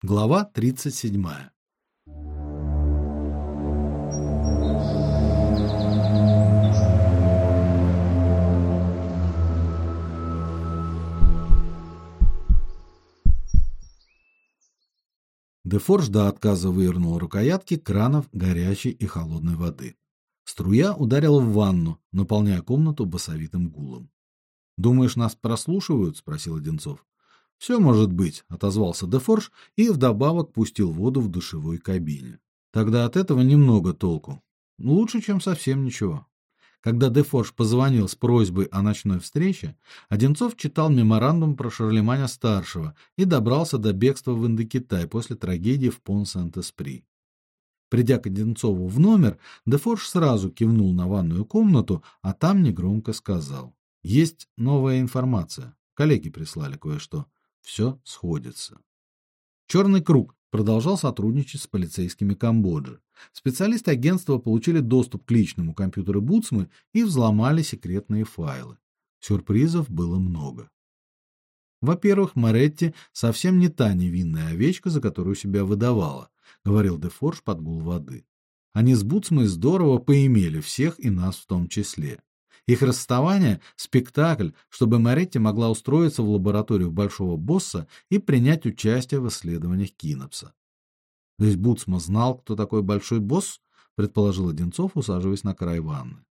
Глава 37. Дефорж до отказа вывернул рукоятки кранов горячей и холодной воды. Струя ударила в ванну, наполняя комнату басовитым гулом. "Думаешь, нас прослушивают?" спросил Одинцов. «Все может быть, отозвался Дефорж и вдобавок пустил воду в душевой кабине. Тогда от этого немного толку. Лучше, чем совсем ничего. Когда Дефорж позвонил с просьбой о ночной встрече, Одинцов читал меморандум про Шарлеманя старшего и добрался до бегства в Индокитай после трагедии в Пон-Сент-Эспри. Придя к Одинцову в номер, Дефорж сразу кивнул на ванную комнату, а там негромко сказал: "Есть новая информация. Коллеги прислали кое-что все сходится. Черный круг продолжал сотрудничать с полицейскими Камбоджи. Специалисты агентства получили доступ к личному компьютеру Буцмы и взломали секретные файлы. Сюрпризов было много. Во-первых, Маретти совсем не та невинная овечка, за которую себя выдавала, говорил Дефорж под гул воды. Они с Буцмой здорово поимели всех и нас в том числе. Их расставание спектакль, чтобы Маретти могла устроиться в лабораторию большого босса и принять участие в исследованиях Кинопса. То есть Буцма знал, кто такой большой босс, предположил Одинцов, усаживаясь на край ванны.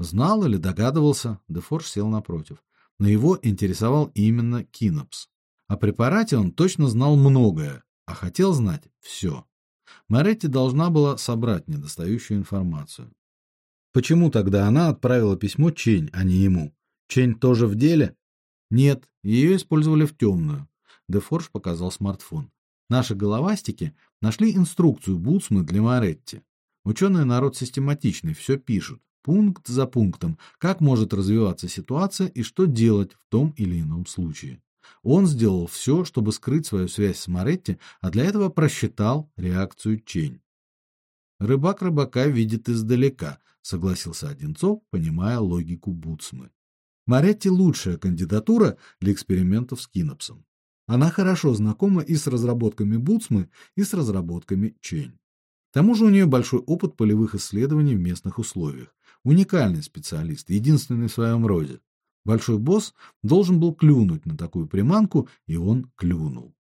Знал или догадывался, Дефорж сел напротив. Но его интересовал именно Кинопс. О препарате он точно знал многое, а хотел знать все. Маретти должна была собрать недостающую информацию. Почему тогда она отправила письмо Чень, а не ему? Чень тоже в деле? Нет, ее использовали в темную. Дефорж показал смартфон. Наши головастики нашли инструкцию Буцмы для Маретти. Ученые народ систематичный, все пишут, пункт за пунктом, как может развиваться ситуация и что делать в том или ином случае. Он сделал все, чтобы скрыть свою связь с Маретти, а для этого просчитал реакцию Чень. Рыбак рыбака видит издалека, согласился Одинцов, понимая логику Буцмы. Маретти лучшая кандидатура для экспериментов с кинопсом. Она хорошо знакома и с разработками Буцмы, и с разработками Чень. К тому же у нее большой опыт полевых исследований в местных условиях. Уникальный специалист, единственный в своем роде. Большой босс должен был клюнуть на такую приманку, и он клюнул.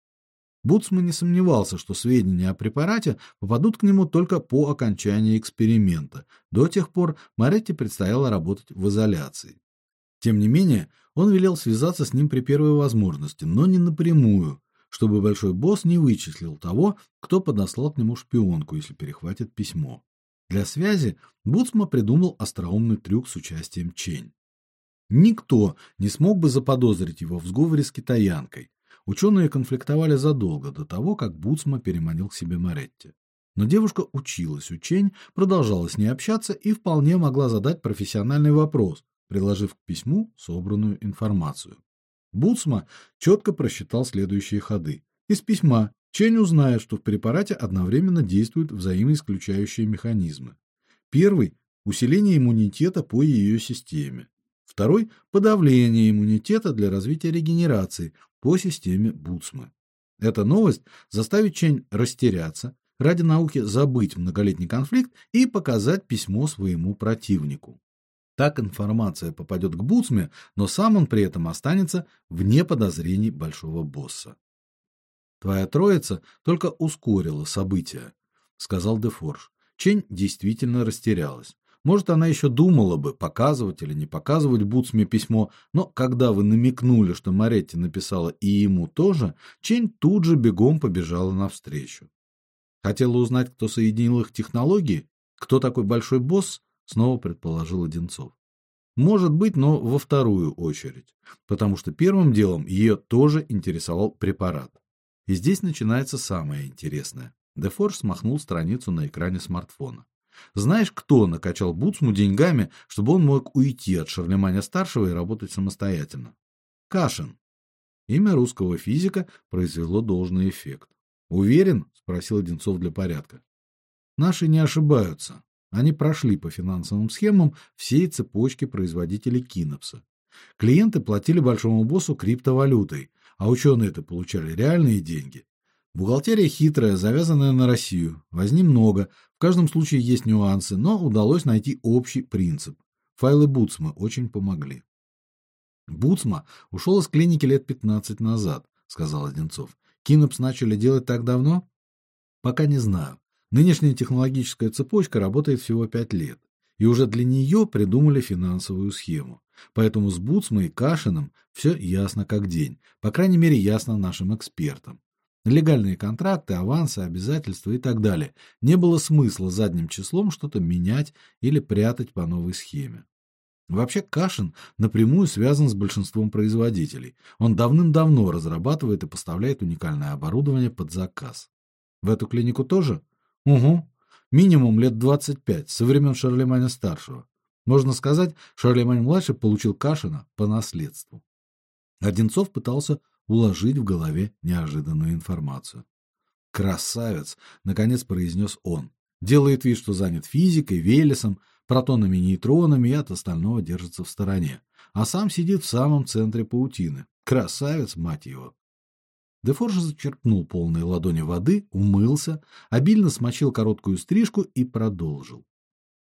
Буцман не сомневался, что сведения о препарате попадут к нему только по окончании эксперимента. До тех пор Маретти предстояло работать в изоляции. Тем не менее, он велел связаться с ним при первой возможности, но не напрямую, чтобы большой босс не вычислил того, кто подослал к нему шпионку, если перехватит письмо. Для связи Буцма придумал остроумный трюк с участием Чень. Никто не смог бы заподозрить его в сговоре с китаянкой, Ученые конфликтовали задолго до того, как Буцма переманил к себе Маретти. Но девушка училась учень, продолжала с ней общаться и вполне могла задать профессиональный вопрос, приложив к письму собранную информацию. Буцма четко просчитал следующие ходы. Из письма Чень узнает, что в препарате одновременно действуют взаимоисключающие механизмы. Первый усиление иммунитета по ее системе. Второй подавление иммунитета для развития регенерации, по системе Буцмы. Эта новость заставит Чень растеряться, ради науки забыть многолетний конфликт и показать письмо своему противнику. Так информация попадет к Буцме, но сам он при этом останется вне подозрений большого босса. Твоя троица только ускорила события, сказал Дефорж. Чень действительно растерялась. Может, она еще думала бы, показывать или не показывать Буцме письмо, но когда вы намекнули, что Маретти написала и ему тоже, Чень тут же бегом побежала навстречу. Хотела узнать, кто соединил их технологии, кто такой большой босс, снова предположил Одинцов. Может быть, но во вторую очередь, потому что первым делом ее тоже интересовал препарат. И здесь начинается самое интересное. Дефорж смахнул страницу на экране смартфона. Знаешь, кто накачал Буцму деньгами, чтобы он мог уйти от Шарлеманя старшего и работать самостоятельно? Кашин. Имя русского физика произвело должный эффект. Уверен? спросил Одинцов для порядка. Наши не ошибаются. Они прошли по финансовым схемам всей цепочки производителей Кинопса. Клиенты платили большому боссу криптовалютой, а ученые это получали реальные деньги. Бухгалтерия хитрая, завязанная на Россию. Возни много. В каждом случае есть нюансы, но удалось найти общий принцип. Файлы Буцма очень помогли. Буцма ушел из клиники лет 15 назад, сказал Одинцов. Кинопс начали делать так давно? Пока не знаю. Нынешняя технологическая цепочка работает всего пять лет, и уже для нее придумали финансовую схему. Поэтому с Буцма и Кашиным все ясно как день, по крайней мере, ясно нашим экспертам. Легальные контракты, авансы, обязательства и так далее. Не было смысла задним числом что-то менять или прятать по новой схеме. Вообще Кашин напрямую связан с большинством производителей. Он давным-давно разрабатывает и поставляет уникальное оборудование под заказ. В эту клинику тоже? Угу. Минимум лет 25, со времен Шарлеманя старшего. Можно сказать, Шарлемань младший получил Кашина по наследству. Одинцов пытался уложить в голове неожиданную информацию. Красавец, наконец произнес он. Делает вид, что занят физикой, Велесом, протонами, нейтронами и от остального держится в стороне, а сам сидит в самом центре паутины. Красавец, мать его. Дефорж зачерпнул полные ладони воды, умылся, обильно смочил короткую стрижку и продолжил.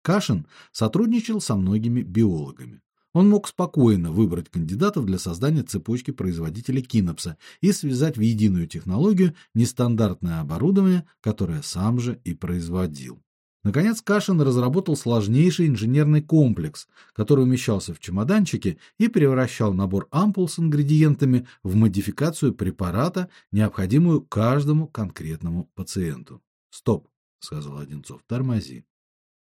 Кашин сотрудничал со многими биологами. Он мог спокойно выбрать кандидатов для создания цепочки производителей кинопса и связать в единую технологию нестандартное оборудование, которое сам же и производил. Наконец Кашин разработал сложнейший инженерный комплекс, который умещался в чемоданчике и превращал набор ампул с ингредиентами в модификацию препарата, необходимую каждому конкретному пациенту. "Стоп", сказал Одинцов. "Тормози".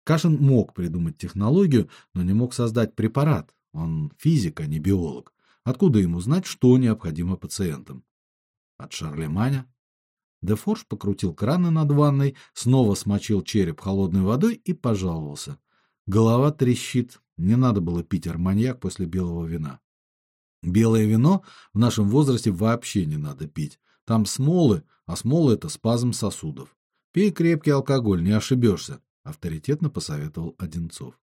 Кашин мог придумать технологию, но не мог создать препарат. Он физик, а не биолог. Откуда ему знать, что необходимо пациентам? От Шарлеманя Дефорж покрутил краны над ванной, снова смочил череп холодной водой и пожаловался. Голова трещит. Не надо было пить арманьяк после белого вина. Белое вино в нашем возрасте вообще не надо пить. Там смолы, а смолы это спазм сосудов. Пей крепкий алкоголь, не ошибешься, авторитетно посоветовал Одинцов.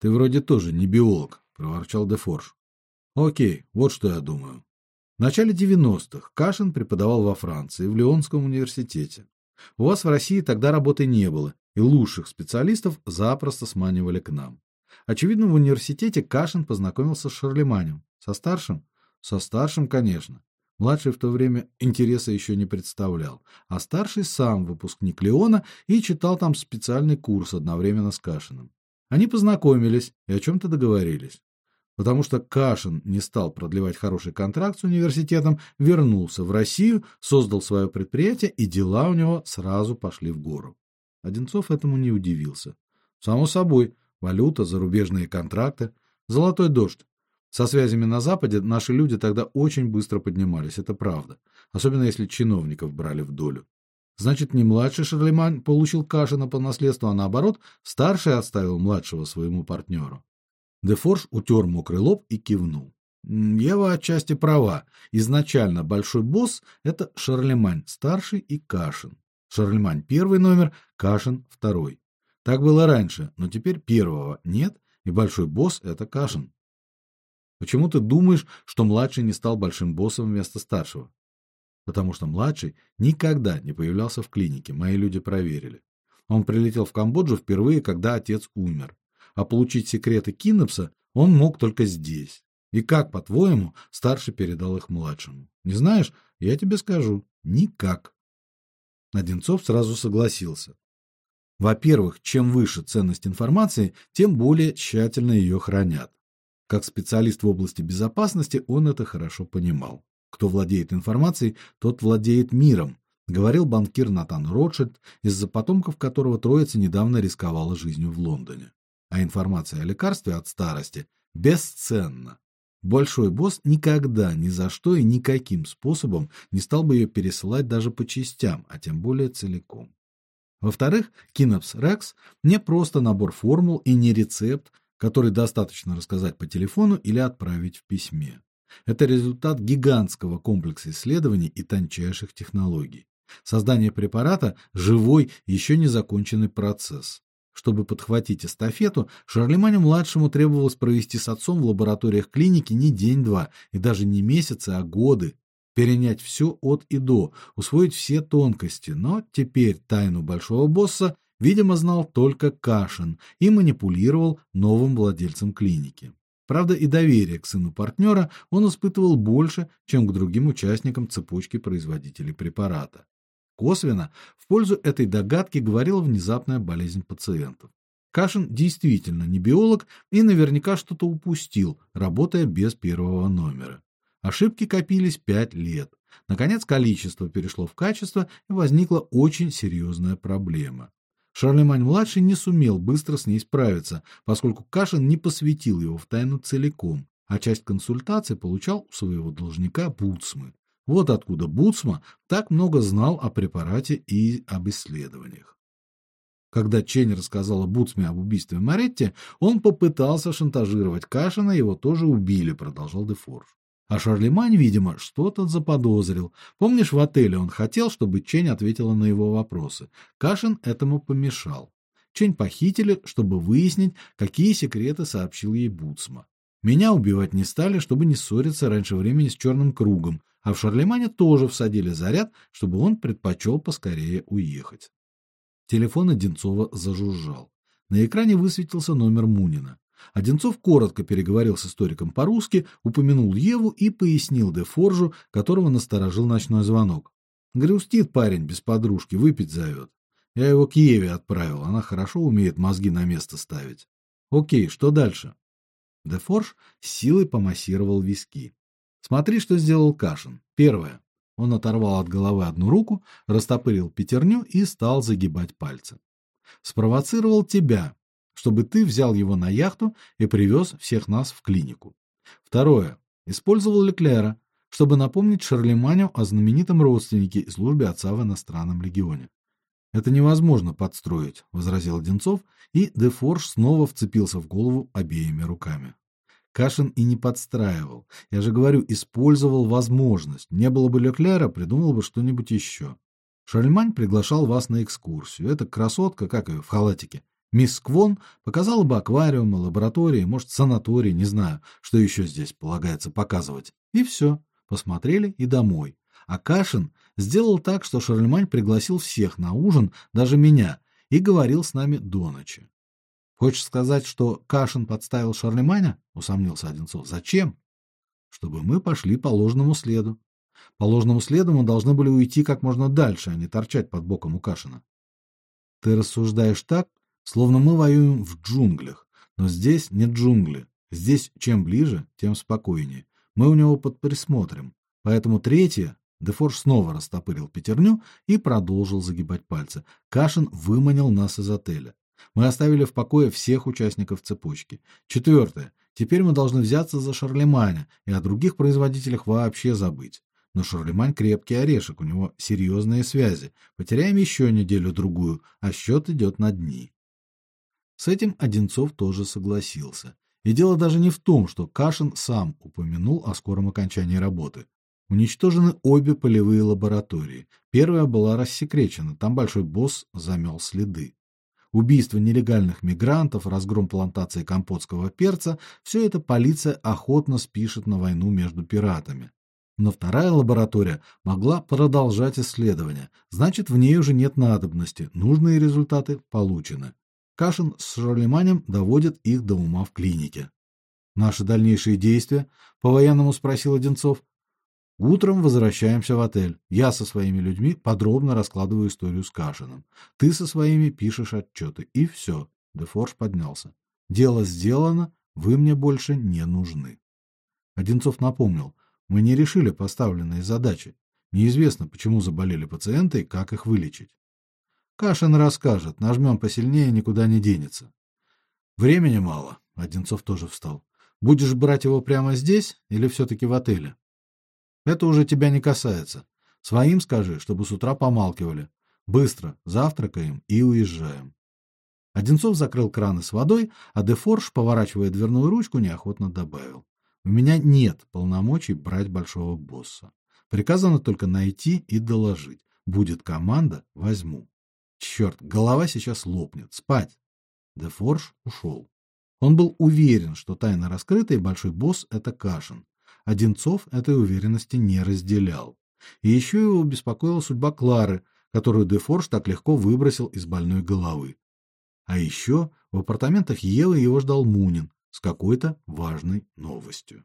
Ты вроде тоже не биолог, проворчал Дефорж. О'кей, вот что я думаю. В начале 90-х Кашин преподавал во Франции, в Лионском университете. У вас в России тогда работы не было, и лучших специалистов запросто сманивали к нам. Очевидно, в университете Кашин познакомился с Шарлеманем. Со старшим? Со старшим, конечно. Младший в то время интереса еще не представлял, а старший сам выпускник Леона и читал там специальный курс одновременно с Кашиным. Они познакомились и о чем то договорились потому что Кашин не стал продлевать хороший контракт с университетом, вернулся в Россию, создал свое предприятие, и дела у него сразу пошли в гору. Одинцов этому не удивился. Само собой, валюта, зарубежные контракты, золотой дождь. Со связями на западе наши люди тогда очень быстро поднимались, это правда, особенно если чиновников брали в долю. Значит, не младший Шарлемань получил Кашина по наследству, а наоборот, старший оставил младшего своему партнеру. Дефорж утер мокрый лоб и кивнул. Ева отчасти права. Изначально большой босс это Шарлемань старший и Кашин. Шарлемань первый номер, Кашин второй. Так было раньше, но теперь первого нет, и большой босс это Кашин. Почему ты думаешь, что младший не стал большим боссом вместо старшего? Потому что младший никогда не появлялся в клинике, мои люди проверили. Он прилетел в Камбоджу впервые, когда отец умер а получить секреты Кинопса он мог только здесь. И как, по-твоему, старший передал их младшему? Не знаешь? Я тебе скажу, никак. Одинцов сразу согласился. Во-первых, чем выше ценность информации, тем более тщательно ее хранят. Как специалист в области безопасности он это хорошо понимал. Кто владеет информацией, тот владеет миром, говорил банкир Натан Ротшильд, из-за потомков которого троица недавно рисковала жизнью в Лондоне а информация о лекарстве от старости бесценна. Большой босс никогда ни за что и никаким способом не стал бы ее пересылать даже по частям, а тем более целиком. Во-вторых, Кинопс Рекс не просто набор формул и не рецепт, который достаточно рассказать по телефону или отправить в письме. Это результат гигантского комплекса исследований и тончайших технологий. Создание препарата живой, еще не законченный процесс. Чтобы подхватить эстафету, Шарлеманю-младшему требовалось провести с отцом в лабораториях клиники не день-два и даже не месяцы, а годы. перенять все от и до, усвоить все тонкости, но теперь тайну большого босса, видимо, знал только Кашин и манипулировал новым владельцем клиники. Правда, и доверие к сыну партнера он испытывал больше, чем к другим участникам цепочки производителей препарата. Косвенно в пользу этой догадки говорила внезапная болезнь пациентов. Кашин действительно не биолог и наверняка что-то упустил, работая без первого номера. Ошибки копились пять лет. Наконец количество перешло в качество, и возникла очень серьезная проблема. Шарлемань-младший не сумел быстро с ней справиться, поскольку Кашин не посвятил его в тайну целиком, а часть консультаций получал у своего должника Буцмы. Вот откуда Буцма так много знал о препарате и об исследованиях. Когда Чень рассказала Буцме об убийстве Маретти, он попытался шантажировать Кашина, его тоже убили, продолжал Дефорж. А Шарлемань, видимо, что-то заподозрил. Помнишь, в отеле он хотел, чтобы Чень ответила на его вопросы. Кашин этому помешал. Чень похитили, чтобы выяснить, какие секреты сообщил ей Буцма. Меня убивать не стали, чтобы не ссориться раньше времени с черным кругом, а в Шарлемане тоже всадили заряд, чтобы он предпочел поскорее уехать. Телефон Одинцова зажужжал. На экране высветился номер Мунина. Одинцов коротко переговорил с историком по-русски, упомянул Еву и пояснил Дефоржу, которого насторожил ночной звонок. Грустит парень без подружки, выпить зовет. Я его к Еве отправил, она хорошо умеет мозги на место ставить. Окей, что дальше? Дефорж силой помассировал виски. Смотри, что сделал Кашин. Первое. Он оторвал от головы одну руку, растопырил пятерню и стал загибать пальцы. Спровоцировал тебя, чтобы ты взял его на яхту и привез всех нас в клинику. Второе. Использовал Леклера, чтобы напомнить Шарлеманю о знаменитом родственнике и службе отца в иностранном легионе. Это невозможно подстроить, возразил Одинцов, и Дефорж снова вцепился в голову обеими руками. Кашин и не подстраивал. Я же говорю, использовал возможность. Не было бы Леклера, придумал бы что-нибудь еще. Шарлемань приглашал вас на экскурсию. Эта красотка, как ее в халатике, Мисс Квон показала бы аквариумы, лаборатории, может, санаторий, не знаю, что еще здесь полагается показывать. И все. Посмотрели и домой. А Кашин сделал так, что Шарлемань пригласил всех на ужин, даже меня, и говорил с нами до ночи. Хочешь сказать, что Кашин подставил Шарлеманя? усомнился Одинцов. Зачем? Чтобы мы пошли по ложному следу. По ложному следу мы должны были уйти как можно дальше, а не торчать под боком у Кашина. Ты рассуждаешь так, Словно мы воюем в джунглях, но здесь не джунгли. Здесь чем ближе, тем спокойнее. Мы у него под присмотром. Поэтому третье Дефорж снова растопырил пятерню и продолжил загибать пальцы. Кашин выманил нас из отеля. Мы оставили в покое всех участников цепочки. Четвертое. Теперь мы должны взяться за Шарлеманя и о других производителях вообще забыть. Но Шарлемань крепкий орешек, у него серьезные связи. Потеряем еще неделю-другую, а счет идет на дни. С этим Одинцов тоже согласился. И дело даже не в том, что Кашин сам упомянул о скором окончании работы. Уничтожены обе полевые лаборатории. Первая была рассекречена, там большой босс замел следы. Убийство нелегальных мигрантов, разгром плантации компотского перца все это полиция охотно спишет на войну между пиратами. Но вторая лаборатория могла продолжать исследования. Значит, в ней уже нет надобности. Нужные результаты получены. Кашин с Шарлеманем доводят их до ума в клинике. Наши дальнейшие действия? по-военному спросил Одинцов. Утром возвращаемся в отель. Я со своими людьми подробно раскладываю историю с Кашиным. Ты со своими пишешь отчеты. И все. Дефорж поднялся. Дело сделано, вы мне больше не нужны. Одинцов напомнил: мы не решили поставленные задачи. Неизвестно, почему заболели пациенты и как их вылечить. Кашин расскажет, нажмем посильнее, никуда не денется. Времени мало. Одинцов тоже встал. Будешь брать его прямо здесь или все таки в отеле? Это уже тебя не касается. Своим скажи, чтобы с утра помалкивали. Быстро завтракаем и уезжаем. Одинцов закрыл краны с водой, а Дефорж, поворачивая дверную ручку, неохотно добавил: "У меня нет полномочий брать большого босса. Приказано только найти и доложить. Будет команда возьму". Черт, голова сейчас лопнет. Спать. Дефорж ушел. Он был уверен, что тайна раскрыта и большой босс это Кашин. Одинцов этой уверенности не разделял. И еще его беспокоила судьба Клары, которую Дефорж так легко выбросил из больной головы. А еще в апартаментах Евы его ждал Мунин с какой-то важной новостью.